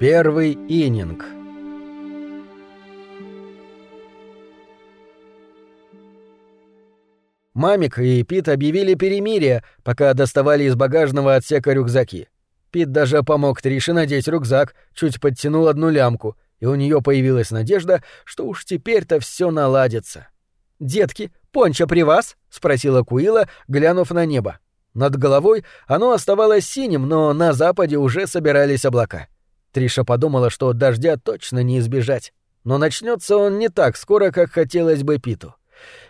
Первый ининг. Мамик и Пит объявили перемирие, пока доставали из багажного отсека рюкзаки. Пит даже помог Трише надеть рюкзак, чуть подтянул одну лямку, и у нее появилась надежда, что уж теперь-то все наладится. «Детки, понча при вас?» — спросила Куила, глянув на небо. Над головой оно оставалось синим, но на западе уже собирались облака. Триша подумала, что дождя точно не избежать. Но начнется он не так скоро, как хотелось бы Питу.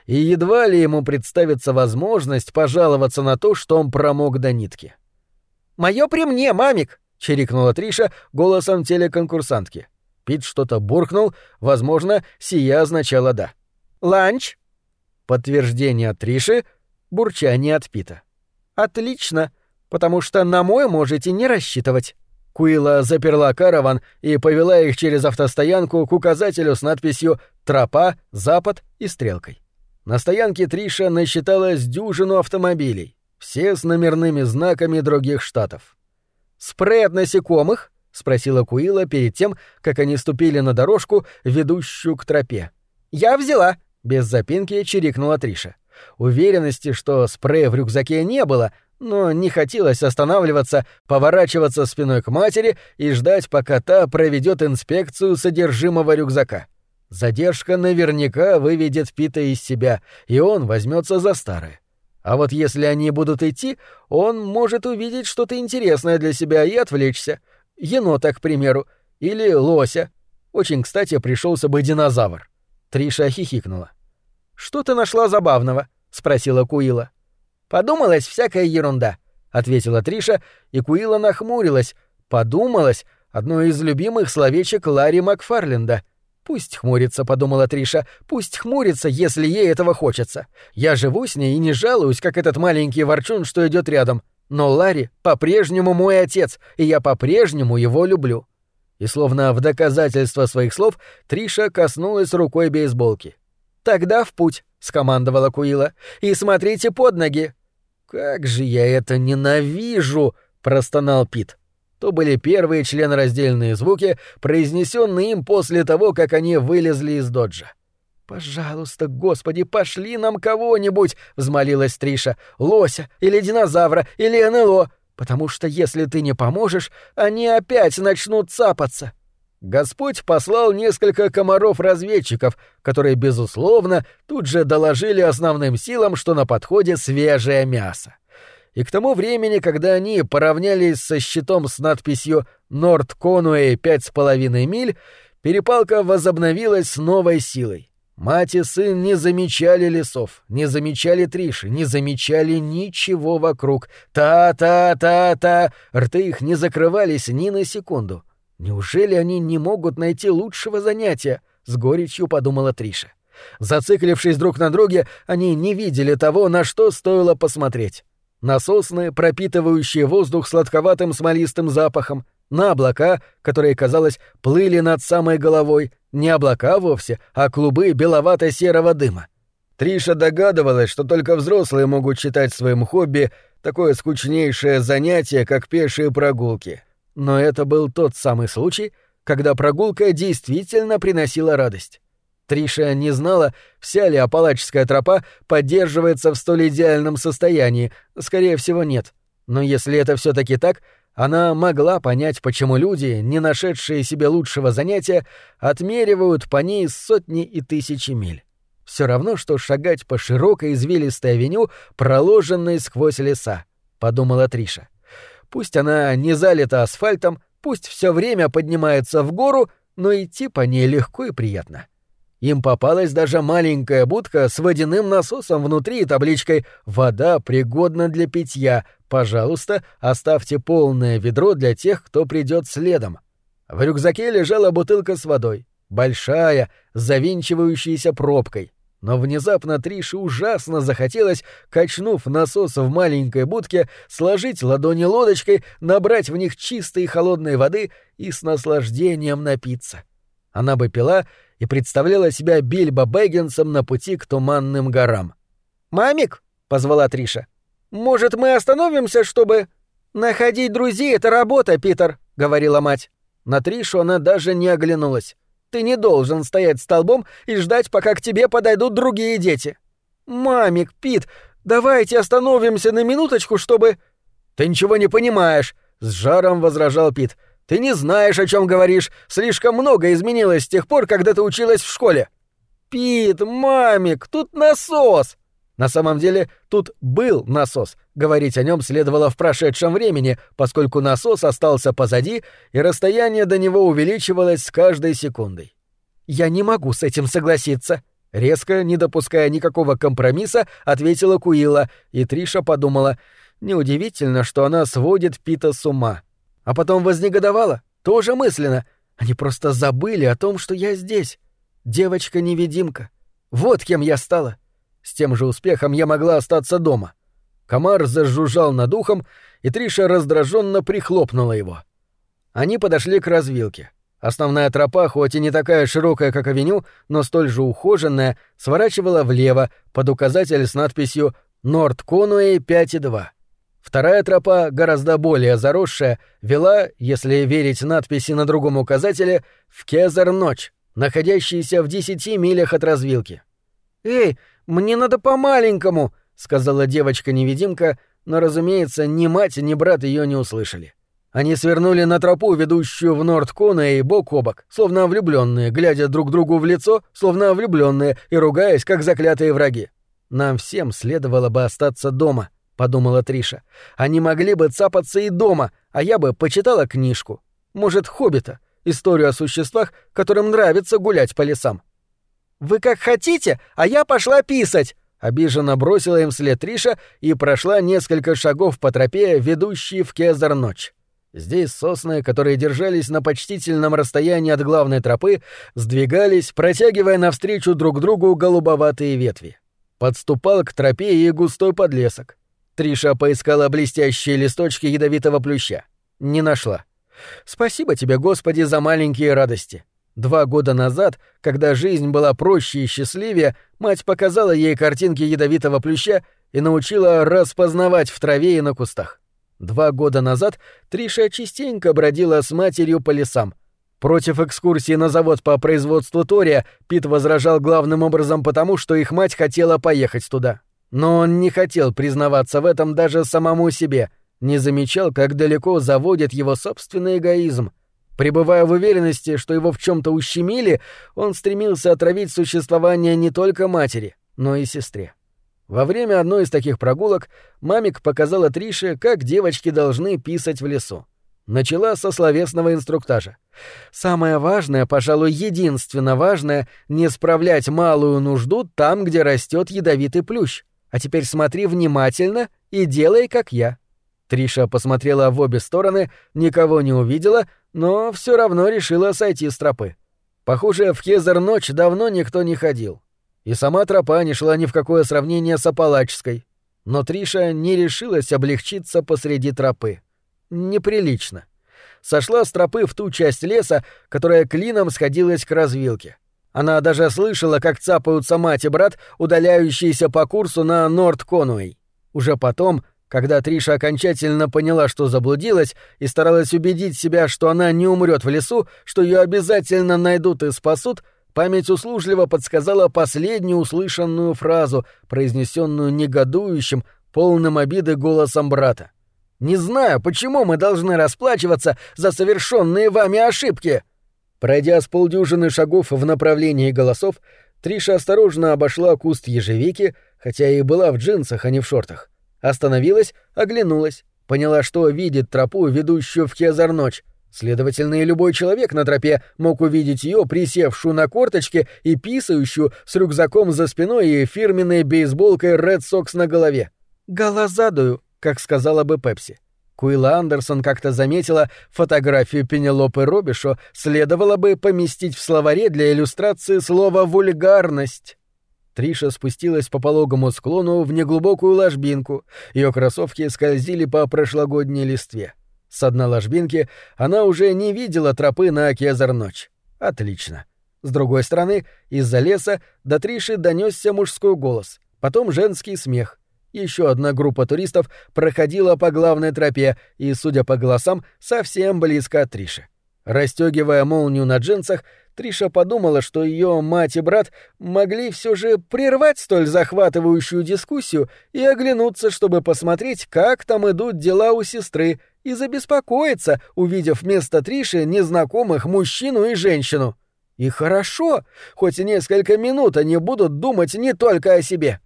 И едва ли ему представится возможность пожаловаться на то, что он промок до нитки. «Моё при мне, мамик!» — чирикнула Триша голосом телеконкурсантки. Пит что-то буркнул, возможно, сия означало «да». «Ланч?» Подтверждение от Триши, бурчание от Пита. «Отлично, потому что на мой можете не рассчитывать». Куила заперла караван и повела их через автостоянку к указателю с надписью «Тропа», «Запад» и стрелкой. На стоянке Триша насчиталась дюжину автомобилей, все с номерными знаками других штатов. «Спрей от насекомых?» — спросила Куила перед тем, как они ступили на дорожку, ведущую к тропе. «Я взяла!» — без запинки чирикнула Триша. Уверенности, что спрея в рюкзаке не было, но не хотелось останавливаться, поворачиваться спиной к матери и ждать, пока та проведет инспекцию содержимого рюкзака. Задержка наверняка выведет Пита из себя, и он возьмется за старое. А вот если они будут идти, он может увидеть что-то интересное для себя и отвлечься. Енота, к примеру, или лося. Очень кстати пришелся бы динозавр. Триша хихикнула. «Что ты нашла забавного?» — спросила Куила. «Подумалась всякая ерунда», — ответила Триша, и Куила нахмурилась. «Подумалась» — одно из любимых словечек Ларри Макфарленда. «Пусть хмурится», — подумала Триша, — «пусть хмурится, если ей этого хочется. Я живу с ней и не жалуюсь, как этот маленький ворчун, что идет рядом. Но Ларри по-прежнему мой отец, и я по-прежнему его люблю». И словно в доказательство своих слов Триша коснулась рукой бейсболки. «Тогда в путь», — скомандовала Куила, — «и смотрите под ноги». «Как же я это ненавижу!» — простонал Пит. То были первые членораздельные звуки, произнесенные им после того, как они вылезли из доджа. «Пожалуйста, господи, пошли нам кого-нибудь!» — взмолилась Триша. «Лося или динозавра или НЛО, потому что если ты не поможешь, они опять начнут цапаться». Господь послал несколько комаров-разведчиков, которые, безусловно, тут же доложили основным силам, что на подходе свежее мясо. И к тому времени, когда они поравнялись со щитом с надписью «Норд Конуэй пять с половиной миль», перепалка возобновилась с новой силой. Мать и сын не замечали лесов, не замечали Триши, не замечали ничего вокруг. Та-та-та-та, рты их не закрывались ни на секунду. Неужели они не могут найти лучшего занятия? С горечью подумала Триша. Зациклившись друг на друге, они не видели того, на что стоило посмотреть. На сосны, пропитывающие воздух сладковатым смолистым запахом, на облака, которые, казалось, плыли над самой головой, не облака вовсе, а клубы беловато-серого дыма. Триша догадывалась, что только взрослые могут считать своим хобби такое скучнейшее занятие, как пешие прогулки — но это был тот самый случай, когда прогулка действительно приносила радость. Триша не знала, вся ли Апалачская тропа поддерживается в столь идеальном состоянии, скорее всего, нет. Но если это все таки так, она могла понять, почему люди, не нашедшие себе лучшего занятия, отмеривают по ней сотни и тысячи миль. Все равно, что шагать по широкой извилистой авеню, проложенной сквозь леса, — подумала Триша. — Пусть она не залита асфальтом, пусть все время поднимается в гору, но идти по ней легко и приятно. Им попалась даже маленькая будка с водяным насосом внутри и табличкой «Вода пригодна для питья. Пожалуйста, оставьте полное ведро для тех, кто придет следом». В рюкзаке лежала бутылка с водой, большая, с завинчивающейся пробкой. Но внезапно Трише ужасно захотелось, качнув насос в маленькой будке, сложить ладони лодочкой, набрать в них чистой и холодной воды и с наслаждением напиться. Она бы пила и представляла себя Бильбо Бэггинсом на пути к туманным горам. «Мамик!» — позвала Триша. «Может, мы остановимся, чтобы...» «Находить друзей — это работа, Питер», — говорила мать. На Тришу она даже не оглянулась. «Ты не должен стоять столбом и ждать, пока к тебе подойдут другие дети». «Мамик, Пит, давайте остановимся на минуточку, чтобы...» «Ты ничего не понимаешь», — с жаром возражал Пит. «Ты не знаешь, о чем говоришь. Слишком много изменилось с тех пор, когда ты училась в школе». «Пит, мамик, тут насос!» На самом деле, тут был насос. Говорить о нем следовало в прошедшем времени, поскольку насос остался позади, и расстояние до него увеличивалось с каждой секундой. «Я не могу с этим согласиться», — резко, не допуская никакого компромисса, ответила Куила, и Триша подумала, неудивительно, что она сводит Пита с ума. А потом вознегодовала, тоже мысленно. Они просто забыли о том, что я здесь. Девочка-невидимка. Вот кем я стала. С тем же успехом я могла остаться дома. Комар зажужжал над ухом, и Триша раздраженно прихлопнула его. Они подошли к развилке. Основная тропа, хоть и не такая широкая, как авеню, но столь же ухоженная, сворачивала влево под указатель с надписью «Норд Конуэй 5,2». Вторая тропа, гораздо более заросшая, вела, если верить надписи на другом указателе, в Кезер-Ночь, находящийся в десяти милях от развилки. «Эй, мне надо по-маленькому», — сказала девочка-невидимка, но, разумеется, ни мать, ни брат ее не услышали. Они свернули на тропу, ведущую в Норд-Кона и бок о бок, словно влюбленные, глядя друг другу в лицо, словно влюбленные и ругаясь, как заклятые враги. «Нам всем следовало бы остаться дома», — подумала Триша. «Они могли бы цапаться и дома, а я бы почитала книжку. Может, «Хоббита», историю о существах, которым нравится гулять по лесам. «Вы как хотите, а я пошла писать!» Обиженно бросила им вслед Триша и прошла несколько шагов по тропе, ведущей в Кезар ночь. Здесь сосны, которые держались на почтительном расстоянии от главной тропы, сдвигались, протягивая навстречу друг другу голубоватые ветви. Подступал к тропе и густой подлесок. Триша поискала блестящие листочки ядовитого плюща. Не нашла. «Спасибо тебе, Господи, за маленькие радости. Два года назад, когда жизнь была проще и счастливее, мать показала ей картинки ядовитого плюща и научила распознавать в траве и на кустах. Два года назад Триша частенько бродила с матерью по лесам. Против экскурсии на завод по производству Тория Пит возражал главным образом потому, что их мать хотела поехать туда. Но он не хотел признаваться в этом даже самому себе, не замечал, как далеко заводит его собственный эгоизм — Пребывая в уверенности, что его в чем-то ущемили, он стремился отравить существование не только матери, но и сестре. Во время одной из таких прогулок мамик показала Трише, как девочки должны писать в лесу. Начала со словесного инструктажа. Самое важное, пожалуй, единственно важное — не справлять малую нужду там, где растет ядовитый плющ. А теперь смотри внимательно и делай, как я. Триша посмотрела в обе стороны, никого не увидела — но все равно решила сойти с тропы. Похоже, в Хезер ночь давно никто не ходил. И сама тропа не шла ни в какое сравнение с Апалачской. Но Триша не решилась облегчиться посреди тропы. Неприлично. Сошла с тропы в ту часть леса, которая клином сходилась к развилке. Она даже слышала, как цапаются мать и брат, удаляющиеся по курсу на Норд-Конуэй. Уже потом когда Триша окончательно поняла, что заблудилась, и старалась убедить себя, что она не умрет в лесу, что ее обязательно найдут и спасут, память услужливо подсказала последнюю услышанную фразу, произнесенную негодующим, полным обиды голосом брата. «Не знаю, почему мы должны расплачиваться за совершенные вами ошибки!» Пройдя с полдюжины шагов в направлении голосов, Триша осторожно обошла куст ежевики, хотя и была в джинсах, а не в шортах. Остановилась, оглянулась, поняла, что видит тропу, ведущую в Хезар ночь. Следовательно, и любой человек на тропе мог увидеть ее, присевшую на корточке и писающую с рюкзаком за спиной и фирменной бейсболкой Red Sox на голове. «Голозадую», как сказала бы Пепси. Куила Андерсон как-то заметила, фотографию Пенелопы Робишо следовало бы поместить в словаре для иллюстрации слова «вульгарность». Триша спустилась по пологому склону в неглубокую ложбинку, ее кроссовки скользили по прошлогодней листве. С дна ложбинки она уже не видела тропы на Кезар ночь. Отлично. С другой стороны, из-за леса до Триши донесся мужской голос, потом женский смех. Еще одна группа туристов проходила по главной тропе и, судя по голосам, совсем близко от Триши. Расстегивая молнию на джинсах, Триша подумала, что ее мать и брат могли все же прервать столь захватывающую дискуссию и оглянуться, чтобы посмотреть, как там идут дела у сестры, и забеспокоиться, увидев вместо Триши незнакомых мужчину и женщину. И хорошо, хоть несколько минут они будут думать не только о себе.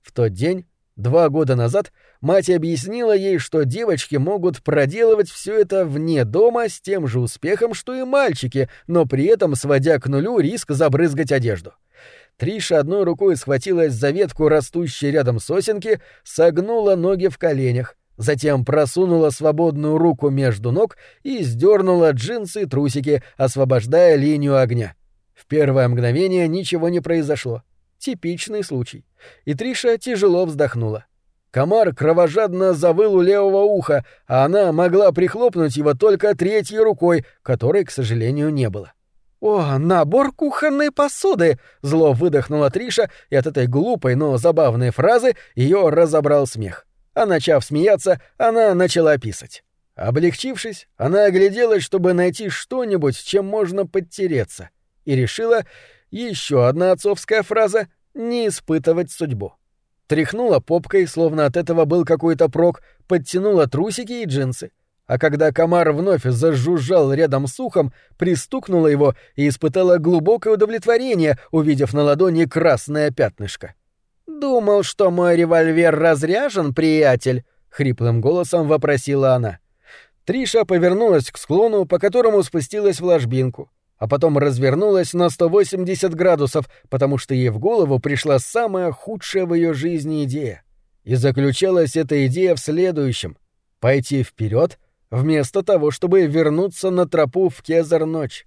В тот день, два года назад, мать объяснила ей, что девочки могут проделывать все это вне дома с тем же успехом, что и мальчики, но при этом сводя к нулю риск забрызгать одежду. Триша одной рукой схватилась за ветку растущей рядом сосенки, согнула ноги в коленях, затем просунула свободную руку между ног и сдернула джинсы и трусики, освобождая линию огня. В первое мгновение ничего не произошло. Типичный случай. И Триша тяжело вздохнула. Комар кровожадно завыл у левого уха, а она могла прихлопнуть его только третьей рукой, которой, к сожалению, не было. «О, набор кухонной посуды!» — зло выдохнула Триша, и от этой глупой, но забавной фразы ее разобрал смех. А начав смеяться, она начала писать. Облегчившись, она огляделась, чтобы найти что-нибудь, чем можно подтереться, и решила еще одна отцовская фраза — не испытывать судьбу. Тряхнула попкой, словно от этого был какой-то прок, подтянула трусики и джинсы. А когда комар вновь зажужжал рядом с ухом, пристукнула его и испытала глубокое удовлетворение, увидев на ладони красное пятнышко. «Думал, что мой револьвер разряжен, приятель?» — хриплым голосом вопросила она. Триша повернулась к склону, по которому спустилась в ложбинку, а потом развернулась на 180 градусов, потому что ей в голову пришла самая худшая в ее жизни идея. И заключалась эта идея в следующем — пойти вперед вместо того, чтобы вернуться на тропу в Кезар-ночь.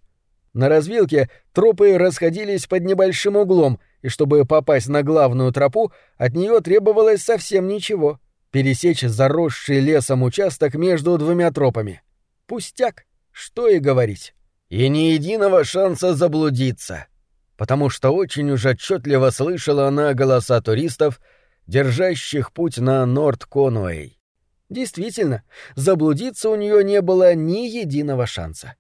На развилке тропы расходились под небольшим углом, и чтобы попасть на главную тропу, от нее требовалось совсем ничего — пересечь заросший лесом участок между двумя тропами. Пустяк, что и говорить. И ни единого шанса заблудиться. Потому что очень уж отчетливо слышала она голоса туристов, держащих путь на Норд-Конуэй. Действительно, заблудиться у нее не было ни единого шанса.